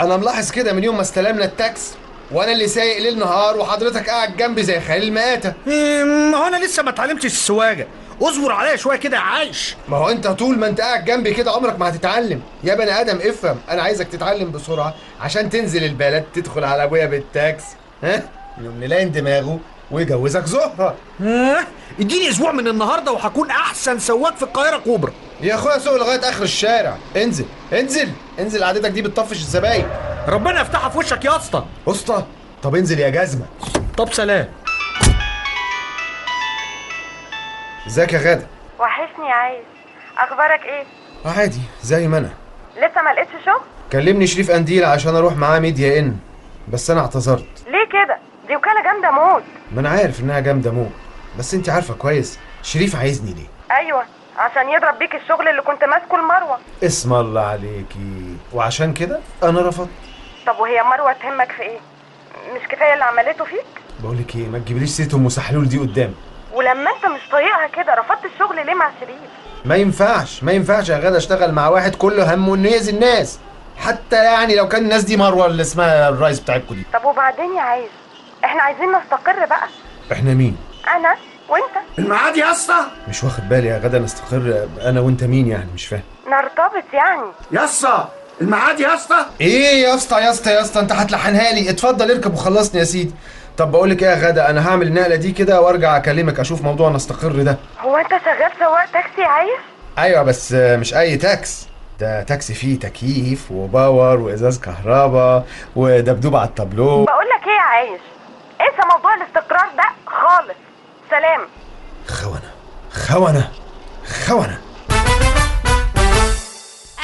أنا ملاحظ كده من يوم ما استلمنا التاكس وأنا اللي سايق ليل نهار وحضرتك قاعد جنبي زي خيال المآتة. إيه، ما هو أنا لسه ما اتعلمتش السواقة. اصبر عليا شوية كده يا عايش. ما هو أنت طول ما أنت قاعد جنبي كده عمرك ما هتتعلم. يا بني آدم افهم. أنا عايزك تتعلم بسرعة عشان تنزل البلد تدخل على أبويا بالتاكس ها؟ يوم نلاين دماغه ويجوزك زهرة. ها؟ اديني أسبوع من النهارده وهكون أحسن سواق في القاهرة الكبرى. يا اخويا سوق لغاية آخر الشارع. انزل انزل انزل قعدتك دي بتطفش الزباين. ربنا يفتحها في وشك يا اسطى. اسطى طب انزل يا جزمة. طب سلام. ازيك يا غادة؟ وحشني يا عايز أخبارك إيه؟ عادي زي ما أنا. لسه ما لقيتش شغل؟ كلمني شريف قنديل عشان أروح معاه ميديا إن. بس أنا اعتذرت. ليه كده؟ دي وكالة جامدة موت. ما أنا عارف إنها جامدة موت. بس أنت عارفة كويس شريف عايزني ليه؟ أيوه. عشان يضرب بيك الشغل اللي كنت ماسكه المروة. اسم الله عليكي. وعشان كده أنا رفضت. طب وهي مروة تهمك في إيه؟ مش كفاية اللي عملته فيك؟ بقول لك إيه ما تجيبليش سيرة أم سحلول دي قدامي ولما أنت مش طايقها كده رفضت الشغل ليه مع شريف؟ ما ينفعش ما ينفعش يا غدا أشتغل مع واحد كله همه انه يأذي الناس. حتى يعني لو كان الناس دي مروة اللي اسمها الرايس بتاعتكوا دي طب وبعدين يا عايز؟ إحنا عايزين نستقر بقى. إحنا مين؟ أنا؟ وانت؟ الميعاد يا اسطى؟ مش واخد بالي يا غدا نستقر أنا وأنت مين يعني؟ مش فاهم. نرتبط يعني. يا اسطى الميعاد يا اسطى؟ إيه يا اسطى يا اسطى يا اسطى أنت هتلحنها لي. اتفضل اركب وخلصني يا سيدي. طب بقول لك إيه يا غدا أنا هعمل النقلة دي كده وأرجع أكلمك أشوف موضوع نستقر ده. هو أنت شغال سواق تاكسي يا عايز أيوه بس مش أي تاكس. ده تاكسي فيه تكييف وباور وإزاز كهرباء ودبدوب على التابلو. بقول لك إيه يا عايز انسى موضوع الاستقرار ده خالص؟ سلام. خونة. خونة. خونة.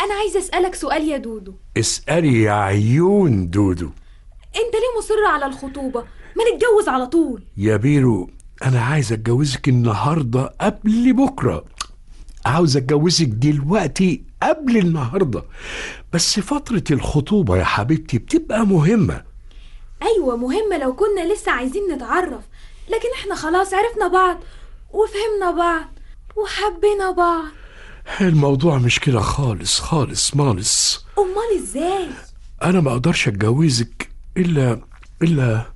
أنا عايزة أسألك سؤال يا دودو. اسألي يا عيون دودو. أنت ليه مصر على الخطوبة؟ ما نتجوز على طول. يا بيرو أنا عايز أتجوزك النهاردة قبل بكرة. عاوز أتجوزك دلوقتي قبل النهاردة. بس فترة الخطوبة يا حبيبتي بتبقى مهمة. أيوة مهمة لو كنا لسه عايزين نتعرف. لكن إحنا خلاص عرفنا بعض وفهمنا بعض وحبينا بعض الموضوع مش كده خالص خالص مالص أمال إزاي؟ أنا ما أقدرش أتجوزك إلا إلا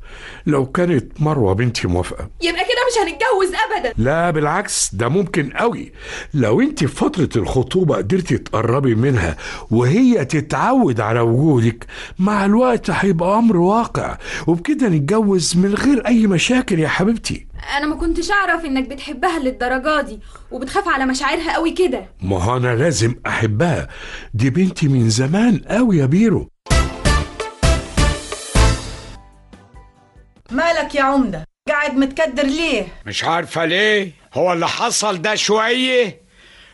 لو كانت مروة بنتي موافقة. يبقى كده مش هنتجوز أبدا. لا بالعكس ده ممكن قوي. لو انت في فترة الخطوبة قدرتي تقربي منها وهي تتعود على وجودك مع الوقت هيبقى أمر واقع. وبكده نتجوز من غير أي مشاكل يا حبيبتي. أنا ما كنتش أعرف إنك بتحبها للدرجة دي وبتخاف على مشاعرها قوي كده. ما هو أنا لازم أحبها. دي بنتي من زمان قوي يا بيرو. مالك يا عمدة؟ قاعد متكدر ليه؟ مش عارفة ليه. هو اللي حصل ده شوية؟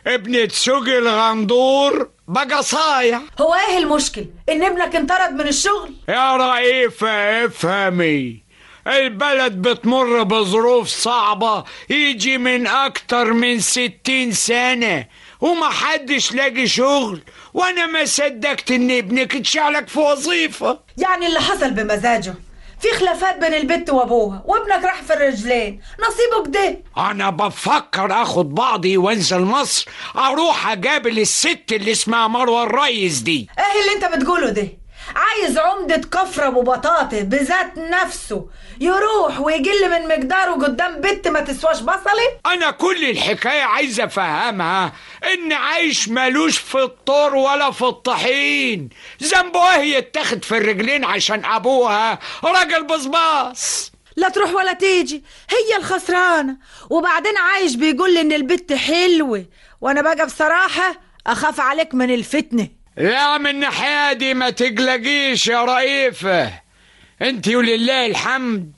ابنة سوقي الغندور بقى صايع. هو إيه المشكل؟ ان ابنك انطرد من الشغل؟ يا رئيفة افهمي. البلد بتمر بظروف صعبة. يجي من أكتر من ستين سنة وما حدش لاقي شغل. وأنا ما صدقت إن ابنك اتشعلك في وظيفة. يعني اللي حصل بمزاجه؟ في خلافات بين البت وابوها وابنك راح في الرجلين. نصيبه كده أنا بفكر أخد بعضي وأنزل مصر أروح أقابل الست اللي اسمها مروة الريس دي. إيه اللي أنت بتقوله ده؟ عايز عمدة كفر بطاطا بذات نفسه يروح ويجل من مقداره قدام بنت ما تسواش بصلي أنا كل الحكاية عايز أفهمها إن عايش ملوش في الطور ولا في الطحين. ذنبه إيه يتاخد في الرجلين عشان أبوها راجل بصباص. لا تروح ولا تيجي هي الخسرانة. وبعدين عايش بيقول لي إن البت حلوة وأنا بقى بصراحة أخاف عليك من الفتنة. لا من الناحية دي ما تقلقيش يا رئيفة. انت ولله الحمد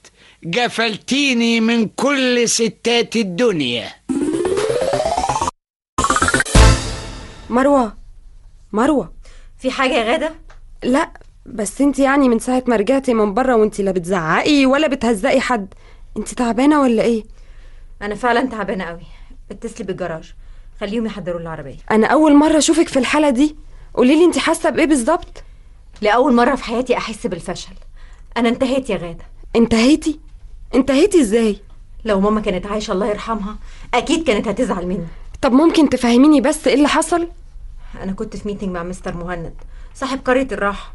قفلتيني من كل ستات الدنيا. مروة مروة. في حاجة يا غادة؟ لا بس انت يعني من ساعة ما رجعتي من بره وانت لا بتزعقي ولا بتهزقي حد. انت تعبانة ولا إيه؟ أنا فعلا تعبانة قوي اتصلي بالجراج. خليهم يحضروا العربية. أنا أول مرة أشوفك في الحالة دي. قوليلي انت حاسة بإيه بالظبط؟ لأول مرة في حياتي أحس بالفشل. أنا انتهيت يا غادة. انتهيتي؟ انتهيتي إزاي؟ لو ماما كانت عايشة الله يرحمها أكيد كانت هتزعل مني. طب ممكن تفهميني بس إيه اللي حصل؟ أنا كنت في meeting مع مستر مهند صاحب قرية الراحة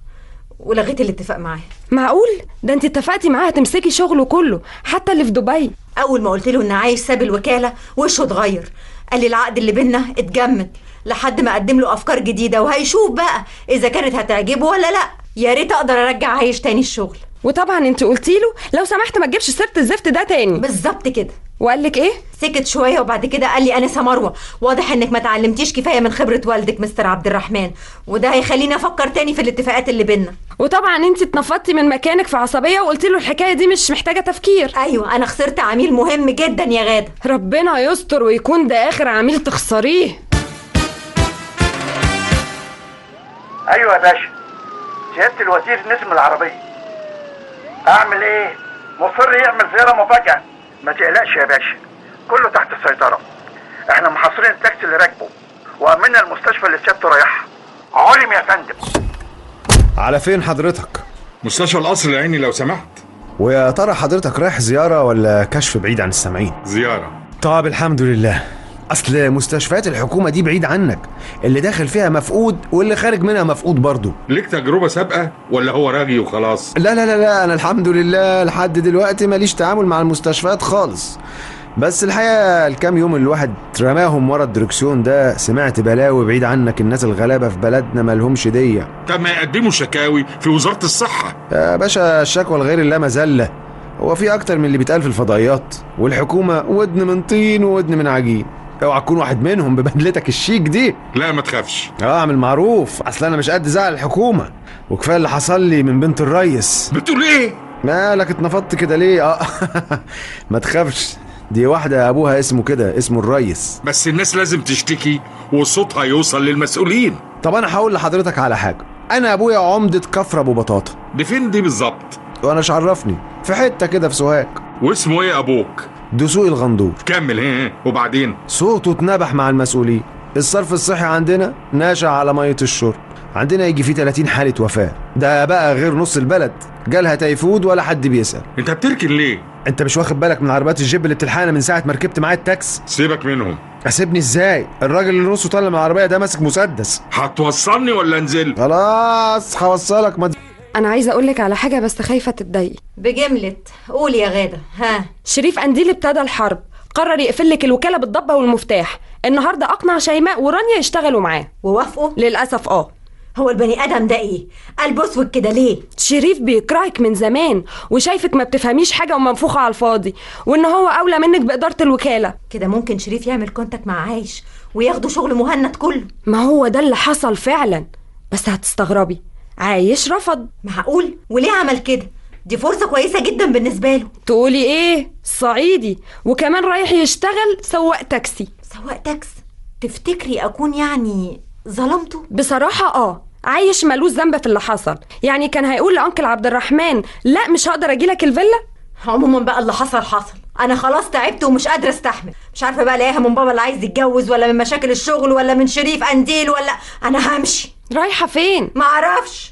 ولغيت الاتفاق معاه. معقول؟ ده انت اتفقتي معاها تمسكي شغله كله حتى اللي في دبي. أول ما قلت له ان عايش ساب الوكالة وشه اتغير. قال لي العقد اللي بينا اتجمد. لحد ما أقدم له أفكار جديدة وهيشوف بقى إذا كانت هتعجبه ولا لأ. يا ريت أقدر أرجع عايش تاني الشغل. وطبعا أنت قلتي له لو سمحت ما تجيبش سيرة الزفت ده تاني. بالظبط كده. وقال لك إيه؟ سكت شوية وبعد كده قال لي انسه مروه واضح إنك ما تعلمتيش كفاية من خبرة والدك مستر عبد الرحمن وده هيخليني أفكر تاني في الاتفاقات اللي بينا وطبعا أنت اتنفضتي من مكانك في عصبية وقلتي له الحكاية دي مش محتاجة تفكير. أيوه أنا خسرت عميل مهم جدا يا غادة. ربنا يستر ويكون ده آخر عميل تخسريه. أيوه يا باشا. سيادة الوزير نسم العربية. أعمل إيه؟ مصر يعمل زيارة مفاجأة. ما تقلقش يا باشا. كله تحت السيطرة. إحنا محاصرين التاكسي اللي راكبه. وامنا المستشفى اللي سيادته رايحها. علم يا فندم. على فين حضرتك؟ مستشفى القصر العيني لو سمحت. ويا ترى حضرتك رايح زيارة ولا كشف بعيد عن السامعين زيارة. طب الحمد لله. أصل مستشفيات الحكومة دي بعيد عنك. اللي داخل فيها مفقود واللي خارج منها مفقود برضه ليك تجربة سابقة ولا هو راجي وخلاص؟ لا لا لا لا أنا الحمد لله لحد دلوقتي ماليش تعامل مع المستشفيات خالص. بس الحقيقة الكام يوم اللي الواحد رماهم ورا الدركسيون ده سمعت بلاوي بعيد عنك الناس الغلابة في بلدنا مالهمش دية. طب ما يقدموا شكاوي في وزارة الصحة. يا باشا الشكوى الغير الله مذله هو في أكتر من اللي بيتقال في الفضائيات والحكومة ودن من طين وودن من عجين. اوعى تكون واحد منهم ببدلتك الشيك دي. لا ما تخافش. آه اعمل معروف. اصل أنا مش قد زعل الحكومة. وكفاية اللي حصل لي من بنت الريس. بتقول إيه؟ مالك اتنفضت كده ليه؟ آه. ما تخافش. دي واحدة أبوها اسمه كده اسمه الريس. بس الناس لازم تشتكي وصوتها يوصل للمسؤولين. طب أنا هقول لحضرتك على حاجة. أنا أبويا عمدة كفر أبو بطاطا. دي فين دي بالظبط؟ وأنا مش عرفني في حتة كده في سوهاج. واسمه إيه أبوك؟ دسوق الغندور. كمل إيه وبعدين؟ صوته اتنبح مع المسؤولين. الصرف الصحي عندنا ناشع على مية الشرب. عندنا يجي فيه 30 حالة وفاة. ده بقى غير نص البلد. جالها تيفود ولا حد بيسأل. انت بتركن ليه؟ انت مش واخد بالك من عربيات الجيب اللي بتلحقنا من ساعة ما ركبت معايا التاكس؟ سيبك منهم. اسيبني إزاي؟ الراجل اللي نصه طالع من العربية ده ماسك مسدس. هتوصلني ولا انزل؟ خلاص هوصلك. ما أنا عايزة أقول لك على حاجة بس خايفة تتضايقي. بجملة. قول يا غادة. ها. شريف قنديل ابتدى الحرب. قرر يقفل لك الوكالة بالضبة والمفتاح. النهارده أقنع شيماء ورانيا يشتغلوا معاه. ووافقوا؟ للأسف آه. هو البني آدم ده إيه؟ قلبه اسود كده ليه؟ شريف بيكرهك من زمان وشايفك ما بتفهميش حاجة ومنفوخة على الفاضي وإن هو أولى منك بإدارة الوكالة. كده ممكن شريف يعمل كونتاكت مع عايش وياخدوا شغل مهند كله. ما هو ده اللي حصل فعلا. بس هتستغربي. عايش رفض. معقول؟ وليه عمل كده؟ دي فرصة كويسة جدا بالنسبة له. تقولي إيه؟ صعيدي. وكمان رايح يشتغل سواق تاكسي. سواق تاكس تفتكري أكون يعني ظلمته؟ بصراحة آه. عايش ملوش ذنب في اللي حصل. يعني كان هيقول لأنكل عبد الرحمن لا مش هقدر اجيلك الفيلا. عموما بقى اللي حصل حصل. أنا خلاص تعبت ومش قادرة أستحمل. مش عارفة بقى ألاقيها من بابا اللي عايز يتجوز ولا من مشاكل الشغل ولا من شريف قنديل ولا أنا همشي. رايحة فين؟ معرفش